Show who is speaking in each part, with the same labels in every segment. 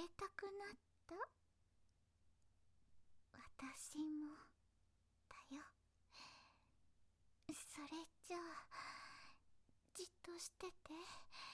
Speaker 1: れたくなった私もだよそれじゃあじっとしてて。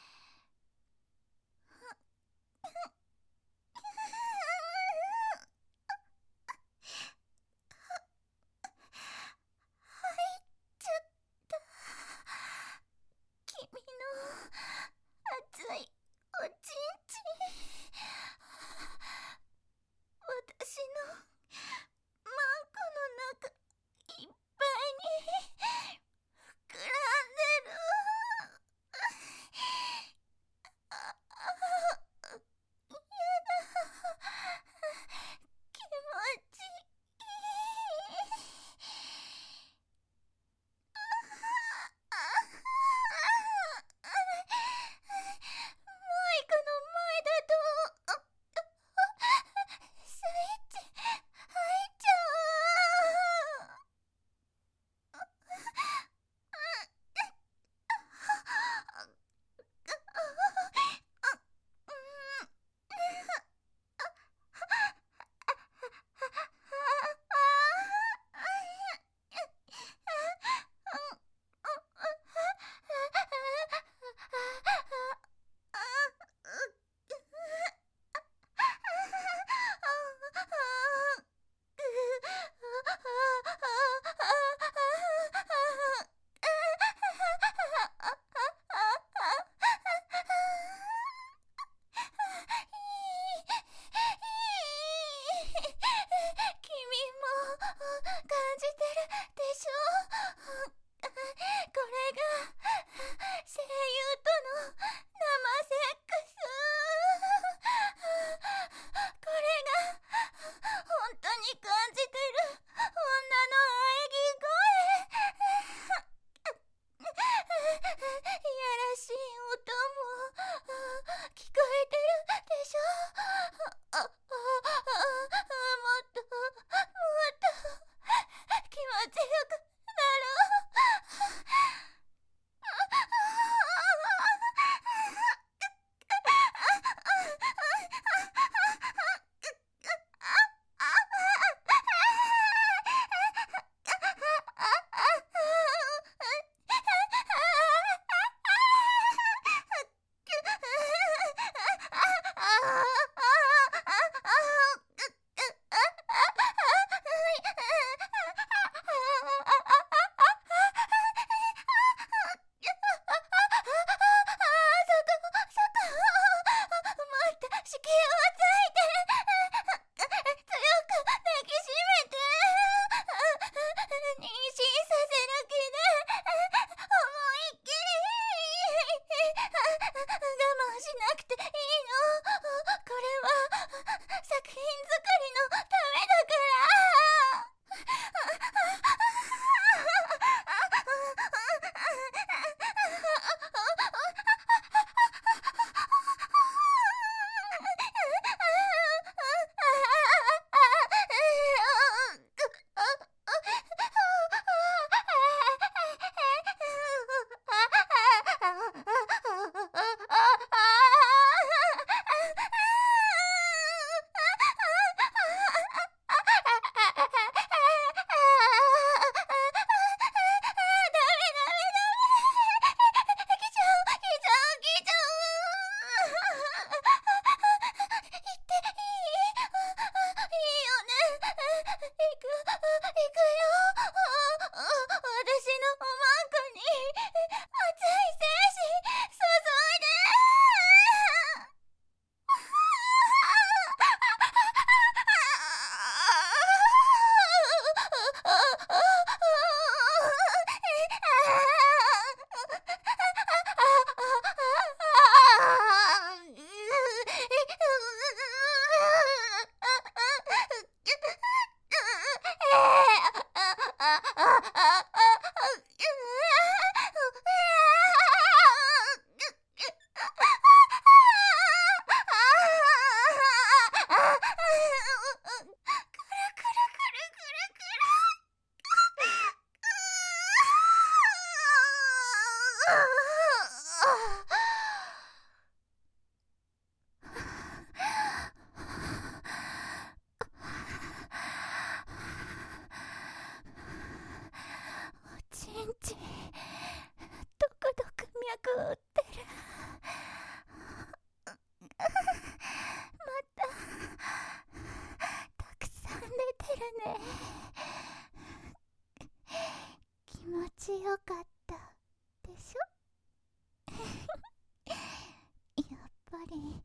Speaker 1: り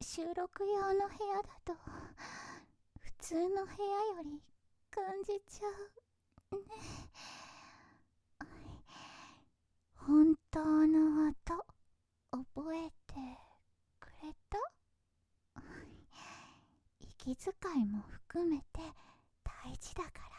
Speaker 1: 収録用の部屋だと普通の部屋より感じちゃうね。本当の音覚えてくれた？息遣いも含めて大事だから。